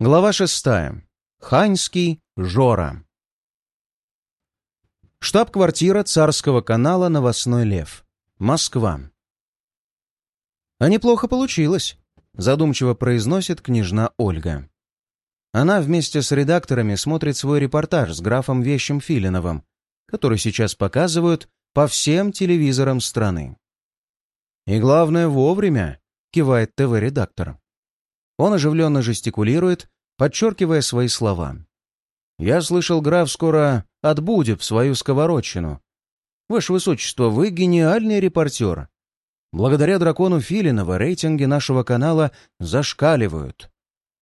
Глава шестая. Ханьский Жора. Штаб-квартира царского канала «Новостной лев». Москва. «А неплохо получилось», — задумчиво произносит княжна Ольга. Она вместе с редакторами смотрит свой репортаж с графом Вещим Филиновым, который сейчас показывают по всем телевизорам страны. «И главное, вовремя», — кивает ТВ-редактор. Он оживленно жестикулирует, подчеркивая свои слова. «Я слышал, граф скоро отбудет свою сковородчину. Ваше Высочество, вы гениальный репортер. Благодаря дракону Филинова рейтинги нашего канала зашкаливают.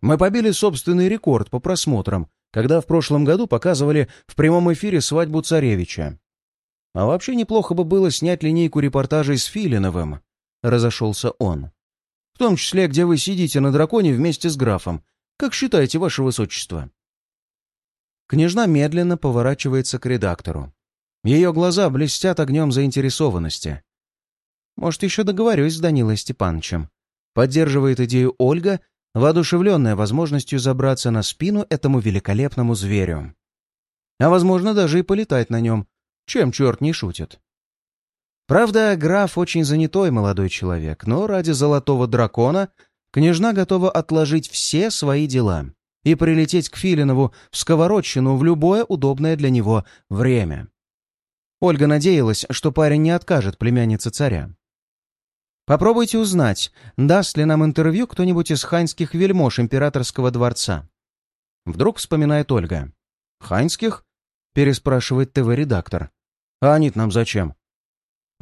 Мы побили собственный рекорд по просмотрам, когда в прошлом году показывали в прямом эфире свадьбу царевича. А вообще неплохо бы было снять линейку репортажей с Филиновым. Разошелся он. Том числе, где вы сидите на драконе вместе с графом. Как считаете, ваше высочество?» Княжна медленно поворачивается к редактору. Ее глаза блестят огнем заинтересованности. «Может, еще договорюсь с Данилой Степановичем?» Поддерживает идею Ольга, воодушевленная возможностью забраться на спину этому великолепному зверю. А возможно, даже и полетать на нем, чем черт не шутит. Правда, граф очень занятой молодой человек, но ради золотого дракона княжна готова отложить все свои дела и прилететь к Филинову в сковородщину в любое удобное для него время. Ольга надеялась, что парень не откажет племяннице царя. Попробуйте узнать, даст ли нам интервью кто-нибудь из ханьских вельмож императорского дворца. Вдруг вспоминает Ольга. «Ханьских?» — переспрашивает ТВ-редактор. «А они нам зачем?»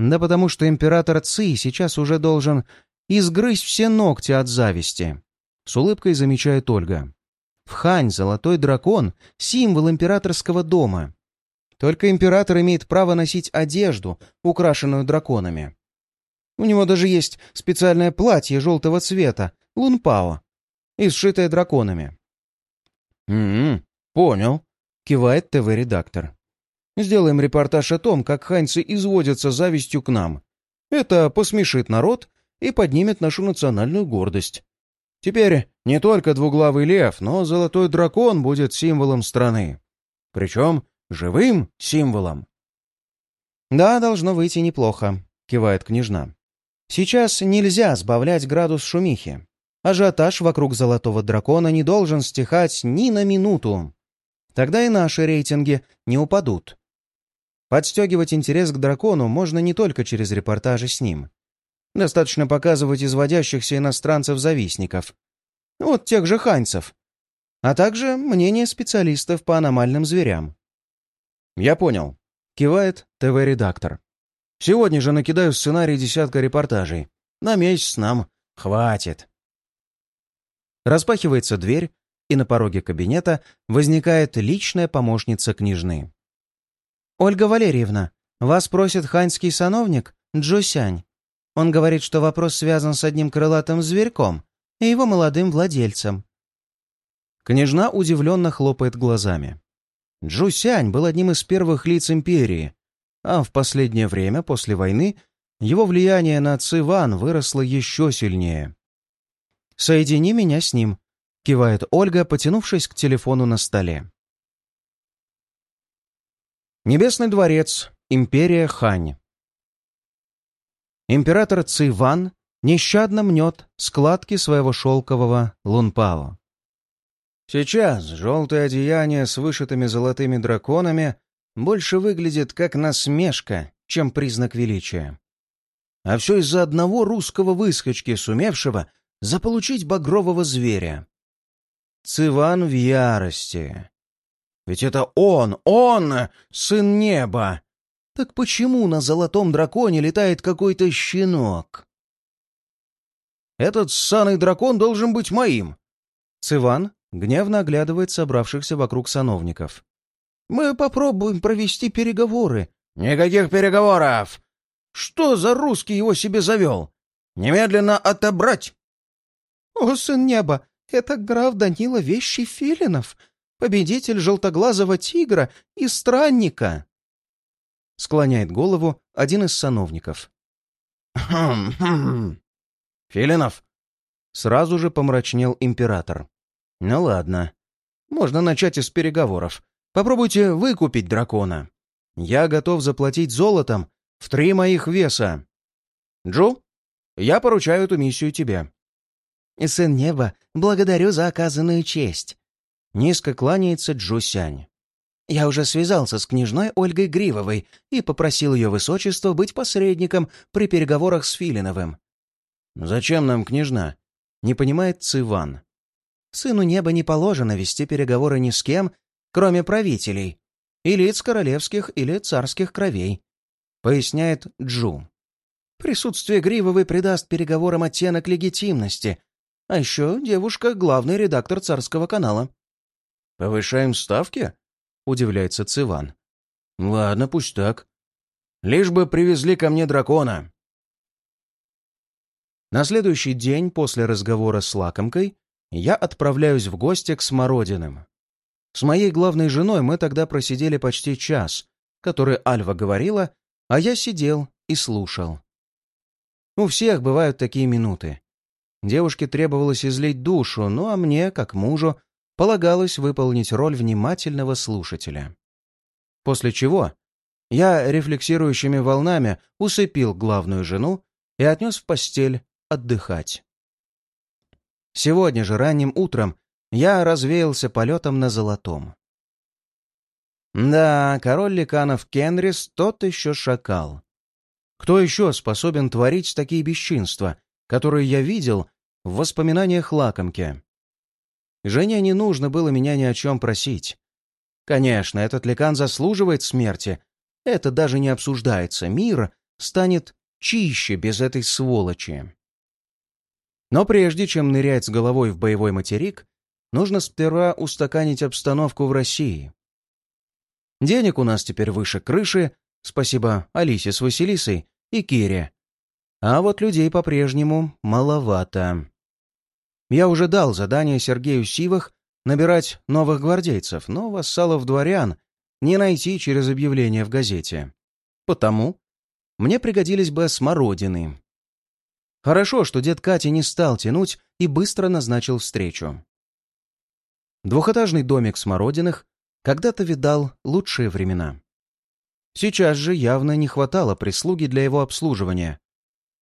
Да потому что император Ци сейчас уже должен изгрызть все ногти от зависти. С улыбкой замечает Ольга. В Хань золотой дракон — символ императорского дома. Только император имеет право носить одежду, украшенную драконами. У него даже есть специальное платье желтого цвета, лунпао, и сшитое драконами. «М-м, понял», — кивает ТВ-редактор. Сделаем репортаж о том, как ханьцы изводятся завистью к нам. Это посмешит народ и поднимет нашу национальную гордость. Теперь не только двуглавый лев, но золотой дракон будет символом страны. Причем живым символом. «Да, должно выйти неплохо», — кивает княжна. «Сейчас нельзя сбавлять градус шумихи. Ажиотаж вокруг золотого дракона не должен стихать ни на минуту. Тогда и наши рейтинги не упадут. Подстегивать интерес к дракону можно не только через репортажи с ним. Достаточно показывать изводящихся иностранцев-завистников. Вот тех же ханьцев. А также мнение специалистов по аномальным зверям. «Я понял», — кивает ТВ-редактор. «Сегодня же накидаю сценарий десятка репортажей. На месяц нам хватит». Распахивается дверь, и на пороге кабинета возникает личная помощница княжны. «Ольга Валерьевна, вас просит ханьский сановник Джосянь. Он говорит, что вопрос связан с одним крылатым зверьком и его молодым владельцем». Княжна удивленно хлопает глазами. Джусянь был одним из первых лиц империи, а в последнее время, после войны, его влияние на Циван выросло еще сильнее. «Соедини меня с ним», — кивает Ольга, потянувшись к телефону на столе. Небесный дворец. Империя Хань. Император Циван нещадно мнет складки своего шелкового лунпао. Сейчас желтое одеяние с вышитыми золотыми драконами больше выглядит как насмешка, чем признак величия. А все из-за одного русского выскочки, сумевшего заполучить багрового зверя. Циван в ярости. Ведь это он, он, сын неба. Так почему на золотом драконе летает какой-то щенок? Этот ссаный дракон должен быть моим. Циван гневно оглядывает собравшихся вокруг сановников. Мы попробуем провести переговоры. Никаких переговоров! Что за русский его себе завел? Немедленно отобрать! О, сын неба, это граф Данила Вещий Филинов, победитель желтоглазого тигра и странника!» Склоняет голову один из сановников. «Хм, хм. Филинов!» Сразу же помрачнел император. Ну ладно. Можно начать из переговоров. Попробуйте выкупить дракона. Я готов заплатить золотом в три моих веса. Джу, я поручаю эту миссию тебе. Сын неба, благодарю за оказанную честь. Низко кланяется Джу Сянь. Я уже связался с княжной Ольгой Гривовой и попросил ее высочество быть посредником при переговорах с Филиновым. «Зачем нам княжна?» — не понимает Циван. «Сыну неба не положено вести переговоры ни с кем, кроме правителей, и лиц королевских или царских кровей», — поясняет Джу. «Присутствие Гривовой придаст переговорам оттенок легитимности, а еще девушка — главный редактор царского канала». «Повышаем ставки?» — удивляется Циван. «Ладно, пусть так. Лишь бы привезли ко мне дракона». На следующий день после разговора с лакомкой я отправляюсь в гости к Смородиным. С моей главной женой мы тогда просидели почти час, который Альва говорила, а я сидел и слушал. У всех бывают такие минуты. Девушке требовалось излить душу, ну а мне, как мужу, полагалось выполнить роль внимательного слушателя. После чего я рефлексирующими волнами усыпил главную жену и отнес в постель отдыхать. Сегодня же ранним утром я развеялся полетом на золотом. Да, король ликанов Кенрис тот еще шакал. Кто еще способен творить такие бесчинства, которые я видел в воспоминаниях лакомки? Жене не нужно было меня ни о чем просить. Конечно, этот ликан заслуживает смерти. Это даже не обсуждается. Мир станет чище без этой сволочи. Но прежде чем нырять с головой в боевой материк, нужно сперва устаканить обстановку в России. Денег у нас теперь выше крыши, спасибо Алисе с Василисой и Кире. А вот людей по-прежнему маловато. Я уже дал задание Сергею Сивах набирать новых гвардейцев, но вассалов-дворян не найти через объявление в газете. Потому мне пригодились бы смородины. Хорошо, что дед Кати не стал тянуть и быстро назначил встречу. Двухэтажный домик Смородиных когда-то видал лучшие времена. Сейчас же явно не хватало прислуги для его обслуживания.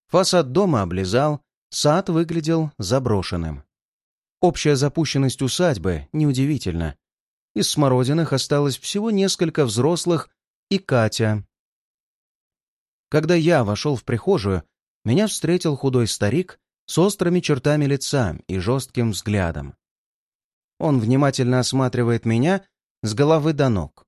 Фасад дома облезал, Сад выглядел заброшенным. Общая запущенность усадьбы неудивительна. Из смородиных осталось всего несколько взрослых и Катя. Когда я вошел в прихожую, меня встретил худой старик с острыми чертами лица и жестким взглядом. Он внимательно осматривает меня с головы до ног.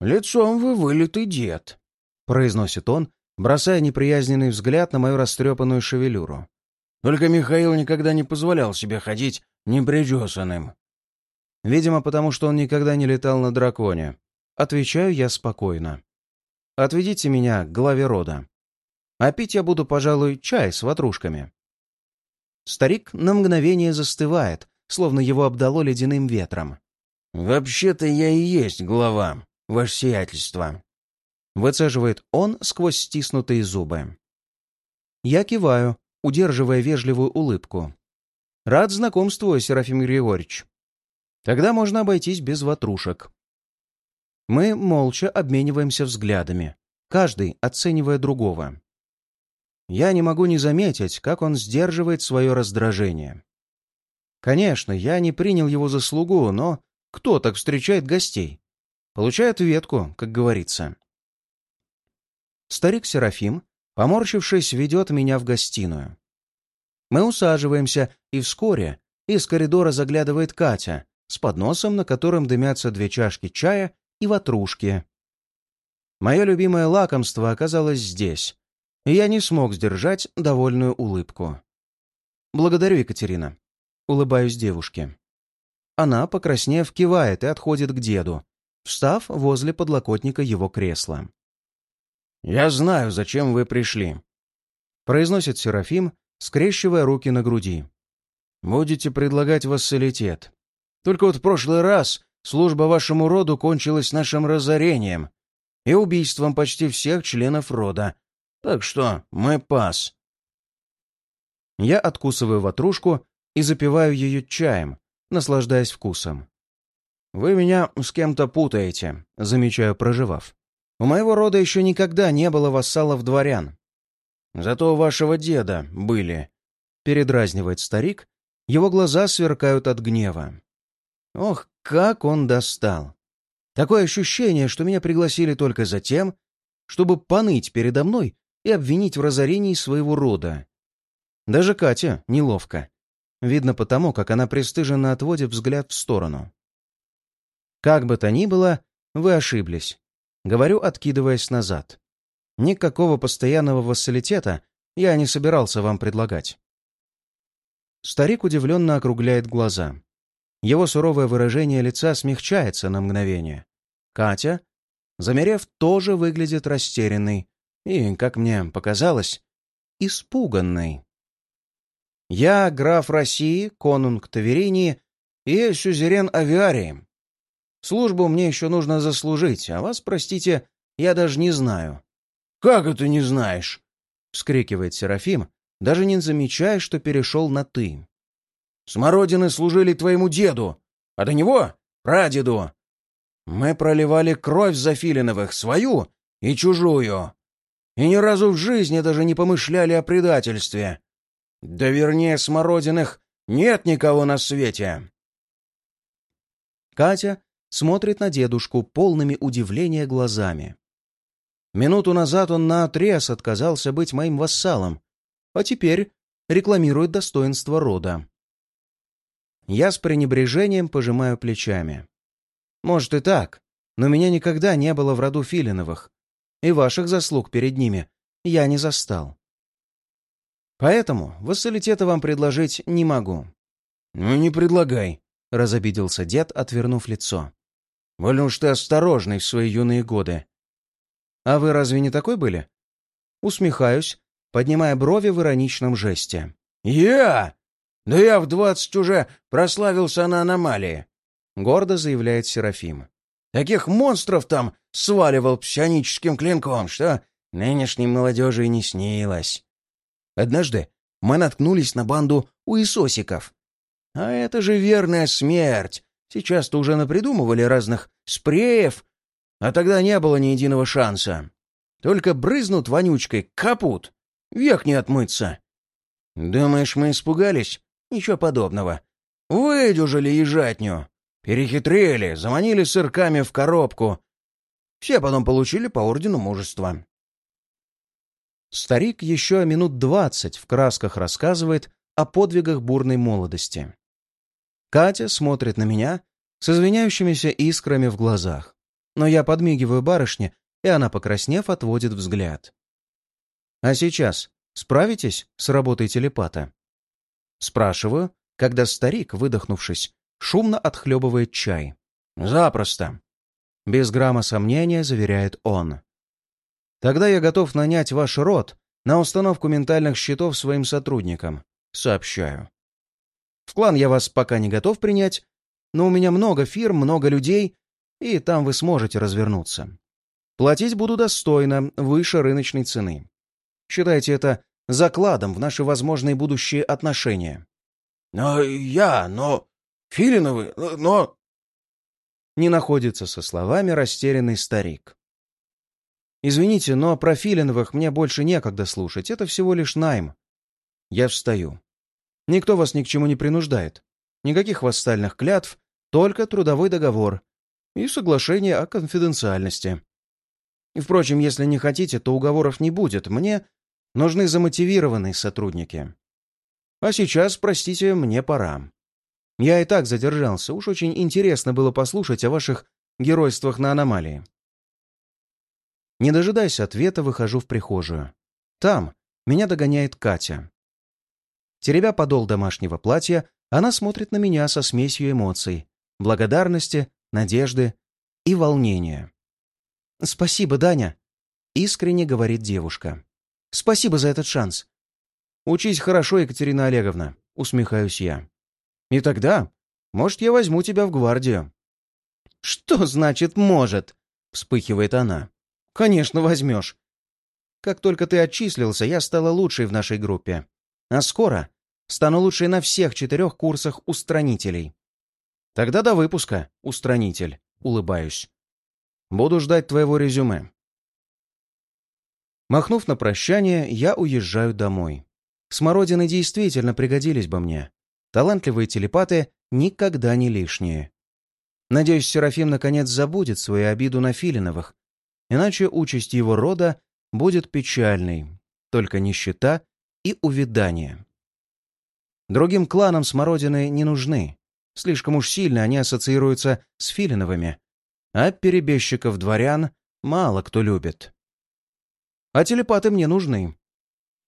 «Лицом вы вылитый дед», — произносит он, бросая неприязненный взгляд на мою растрепанную шевелюру. Только Михаил никогда не позволял себе ходить непричесанным. Видимо, потому что он никогда не летал на драконе. Отвечаю я спокойно. Отведите меня к главе рода. А пить я буду, пожалуй, чай с ватрушками. Старик на мгновение застывает, словно его обдало ледяным ветром. «Вообще-то я и есть глава, ваше сиятельство», Выцеживает он сквозь стиснутые зубы. Я киваю, удерживая вежливую улыбку. Рад знакомству, Серафим Григорьевич. Тогда можно обойтись без ватрушек. Мы молча обмениваемся взглядами, каждый оценивая другого. Я не могу не заметить, как он сдерживает свое раздражение. Конечно, я не принял его заслугу, но кто так встречает гостей? Получает ветку, как говорится. Старик Серафим, поморщившись, ведет меня в гостиную. Мы усаживаемся, и вскоре из коридора заглядывает Катя с подносом, на котором дымятся две чашки чая и ватрушки. Мое любимое лакомство оказалось здесь, и я не смог сдержать довольную улыбку. «Благодарю, Екатерина», — улыбаюсь девушке. Она, покраснев, кивает и отходит к деду, встав возле подлокотника его кресла. «Я знаю, зачем вы пришли», — произносит Серафим, скрещивая руки на груди. «Будете предлагать вассалитет. Только вот в прошлый раз служба вашему роду кончилась нашим разорением и убийством почти всех членов рода. Так что мы пас». Я откусываю ватрушку и запиваю ее чаем, наслаждаясь вкусом. «Вы меня с кем-то путаете», — замечаю, проживав. «У моего рода еще никогда не было вассалов-дворян. Зато у вашего деда были», — передразнивает старик, его глаза сверкают от гнева. Ох, как он достал! Такое ощущение, что меня пригласили только за тем, чтобы поныть передо мной и обвинить в разорении своего рода. Даже Катя неловко. Видно потому, как она пристыженно отводит взгляд в сторону. Как бы то ни было, вы ошиблись. Говорю, откидываясь назад. Никакого постоянного вассалитета я не собирался вам предлагать. Старик удивленно округляет глаза. Его суровое выражение лица смягчается на мгновение. Катя, замерев, тоже выглядит растерянной и, как мне показалось, испуганной. Я граф России, конунг Таверинии и сюзерен Авиарии. Службу мне еще нужно заслужить, а вас, простите, я даже не знаю. — Как это не знаешь? — вскрикивает Серафим, даже не замечая, что перешел на «ты». «Смородины служили твоему деду, а до него — прадеду. Мы проливали кровь за Филиновых, свою и чужую, и ни разу в жизни даже не помышляли о предательстве. Да вернее, Смородиных нет никого на свете!» Катя смотрит на дедушку полными удивления глазами. Минуту назад он наотрез отказался быть моим вассалом, а теперь рекламирует достоинство рода. Я с пренебрежением пожимаю плечами. Может и так, но меня никогда не было в роду Филиновых, и ваших заслуг перед ними я не застал. Поэтому вассалитета вам предложить не могу. — Ну, не предлагай, — разобиделся дед, отвернув лицо. — Больно уж ты осторожный в свои юные годы. — А вы разве не такой были? Усмехаюсь, поднимая брови в ироничном жесте. «Я? Да я в двадцать уже прославился на аномалии!» — гордо заявляет Серафим. «Таких монстров там сваливал псионическим клинком, что нынешней молодежи и не снилось. Однажды мы наткнулись на банду уисосиков. А это же верная смерть. Сейчас-то уже напридумывали разных спреев, а тогда не было ни единого шанса. Только брызнут вонючкой, капут. Век не отмыться. Думаешь, мы испугались? Ничего подобного. Выдюжили ежатню. Перехитрили, заманили сырками в коробку. Все потом получили по ордену мужества. Старик еще минут двадцать в красках рассказывает о подвигах бурной молодости. Катя смотрит на меня с извиняющимися искрами в глазах, но я подмигиваю барышне, и она, покраснев, отводит взгляд. «А сейчас справитесь с работой телепата?» Спрашиваю, когда старик, выдохнувшись, шумно отхлебывает чай. «Запросто!» Без грамма сомнения заверяет он. Тогда я готов нанять ваш род на установку ментальных щитов своим сотрудникам. Сообщаю. В клан я вас пока не готов принять, но у меня много фирм, много людей, и там вы сможете развернуться. Платить буду достойно, выше рыночной цены. Считайте это закладом в наши возможные будущие отношения. Но я, но... Филиновы, но... Не находится со словами растерянный старик. «Извините, но про Филиновых мне больше некогда слушать. Это всего лишь найм». Я встаю. Никто вас ни к чему не принуждает. Никаких вассальных клятв, только трудовой договор и соглашение о конфиденциальности. И, впрочем, если не хотите, то уговоров не будет. Мне нужны замотивированные сотрудники. А сейчас, простите, мне пора. Я и так задержался. Уж очень интересно было послушать о ваших геройствах на аномалии. Не дожидаясь ответа, выхожу в прихожую. Там меня догоняет Катя. Теребя подол домашнего платья, она смотрит на меня со смесью эмоций, благодарности, надежды и волнения. «Спасибо, Даня», — искренне говорит девушка. «Спасибо за этот шанс». «Учись хорошо, Екатерина Олеговна», — усмехаюсь я. «И тогда, может, я возьму тебя в гвардию». «Что значит «может»?» — вспыхивает она. «Конечно, возьмешь. Как только ты отчислился, я стала лучшей в нашей группе. А скоро стану лучшей на всех четырех курсах устранителей. Тогда до выпуска, устранитель, улыбаюсь. Буду ждать твоего резюме. Махнув на прощание, я уезжаю домой. Смородины действительно пригодились бы мне. Талантливые телепаты никогда не лишние. Надеюсь, Серафим наконец забудет свою обиду на Филиновых, иначе участь его рода будет печальной, только нищета и увядание. Другим кланам смородины не нужны. Слишком уж сильно они ассоциируются с Филиновыми, а перебежчиков-дворян мало кто любит. А телепаты мне нужны.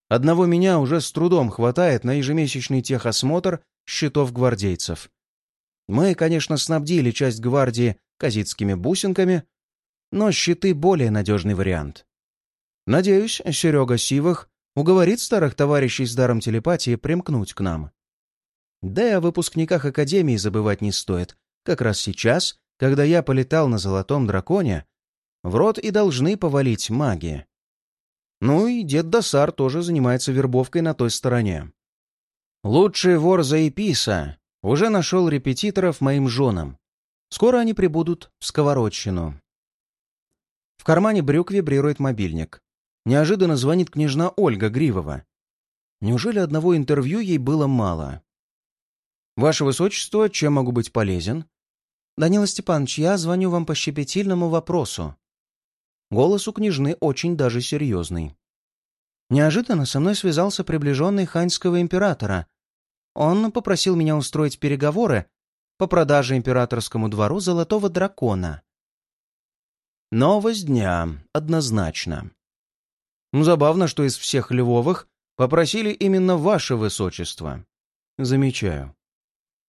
Одного меня уже с трудом хватает на ежемесячный техосмотр счетов гвардейцев. Мы, конечно, снабдили часть гвардии казицкими бусинками, но щиты — более надежный вариант. Надеюсь, Серега Сивых уговорит старых товарищей с даром телепатии примкнуть к нам. Да и о выпускниках Академии забывать не стоит. Как раз сейчас, когда я полетал на Золотом Драконе, в рот и должны повалить маги. Ну и дед Досар тоже занимается вербовкой на той стороне. Лучший вор Заеписа уже нашел репетиторов моим женам. Скоро они прибудут в Сковородщину. В кармане брюк вибрирует мобильник. Неожиданно звонит княжна Ольга Гривова. Неужели одного интервью ей было мало? «Ваше Высочество, чем могу быть полезен?» «Данила Степанович, я звоню вам по щепетильному вопросу. Голос у княжны очень даже серьезный. Неожиданно со мной связался приближенный ханьского императора. Он попросил меня устроить переговоры по продаже императорскому двору золотого дракона. Новость дня, однозначно. Забавно, что из всех львовых попросили именно ваше высочество. Замечаю.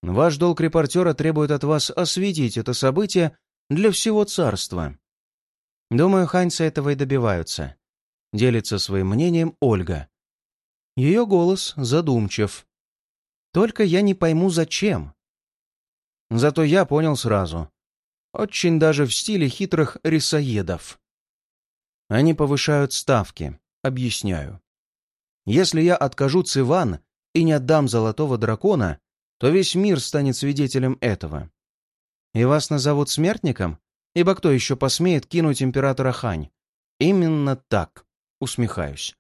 Ваш долг репортера требует от вас осветить это событие для всего царства. Думаю, ханьцы этого и добиваются. Делится своим мнением Ольга. Ее голос задумчив. Только я не пойму, зачем. Зато я понял сразу. Очень даже в стиле хитрых рисоедов. Они повышают ставки, объясняю. Если я откажу Циван и не отдам золотого дракона, то весь мир станет свидетелем этого. И вас назовут смертником? Ибо кто еще посмеет кинуть императора Хань? Именно так, усмехаюсь.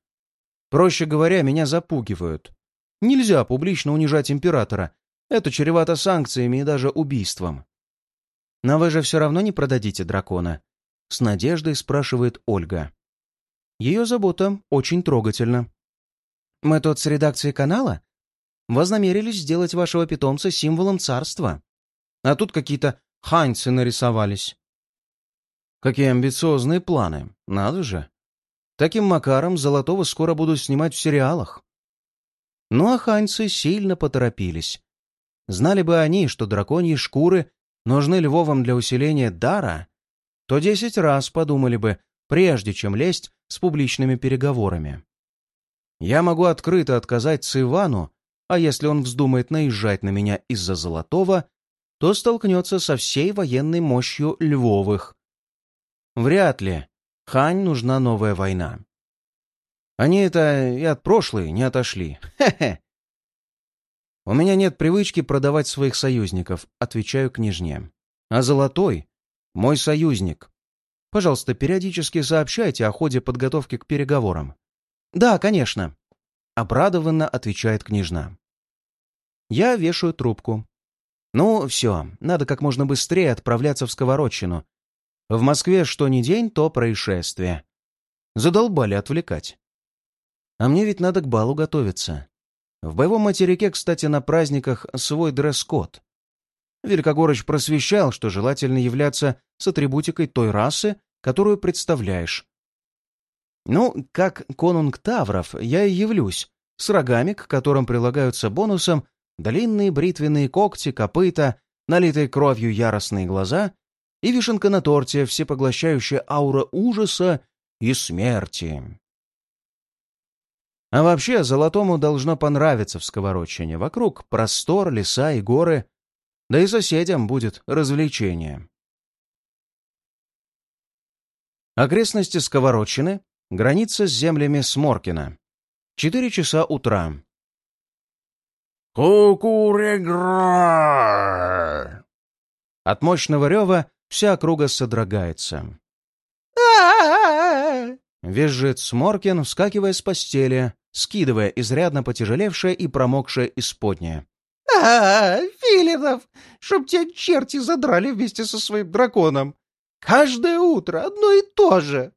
Проще говоря, меня запугивают. Нельзя публично унижать императора. Это чревато санкциями и даже убийством. Но вы же все равно не продадите дракона? С надеждой спрашивает Ольга. Ее забота очень трогательна. Мы тут с редакцией канала вознамерились сделать вашего питомца символом царства. А тут какие-то ханьцы нарисовались. Какие амбициозные планы, надо же. Таким макаром Золотого скоро будут снимать в сериалах. Ну а ханьцы сильно поторопились. Знали бы они, что драконьи шкуры нужны львовам для усиления дара, то десять раз подумали бы, прежде чем лезть с публичными переговорами. Я могу открыто отказать Цивану, а если он вздумает наезжать на меня из-за Золотого, то столкнется со всей военной мощью Львовых. Вряд ли. Хань нужна новая война. Они это и от прошлой не отошли. Хе-хе. У меня нет привычки продавать своих союзников, отвечаю княжне. А Золотой — мой союзник. Пожалуйста, периодически сообщайте о ходе подготовки к переговорам. Да, конечно. Обрадованно отвечает княжна. Я вешаю трубку. Ну, все, надо как можно быстрее отправляться в Сковородщину, в Москве что ни день, то происшествие. Задолбали отвлекать. А мне ведь надо к балу готовиться. В боевом материке, кстати, на праздниках свой дресс-код. Великогорыч просвещал, что желательно являться с атрибутикой той расы, которую представляешь. Ну, как конунг Тавров, я и явлюсь, с рогами, к которым прилагаются бонусом длинные бритвенные когти, копыта, налитые кровью яростные глаза и вишенка на торте, всепоглощающая аура ужаса и смерти. А вообще, Золотому должно понравиться в Сковородчине. Вокруг простор, леса и горы, да и соседям будет развлечение. Окрестности Сковородчины — граница с землями Сморкина. Четыре часа утра. Кукурегра! От мощного рева вся округа содрогается. Визжит Сморкин, вскакивая с постели, скидывая изрядно потяжелевшее и промокшее исподнее. «А, Филинов, чтоб тебя черти задрали вместе со своим драконом! Каждое утро одно и то же!»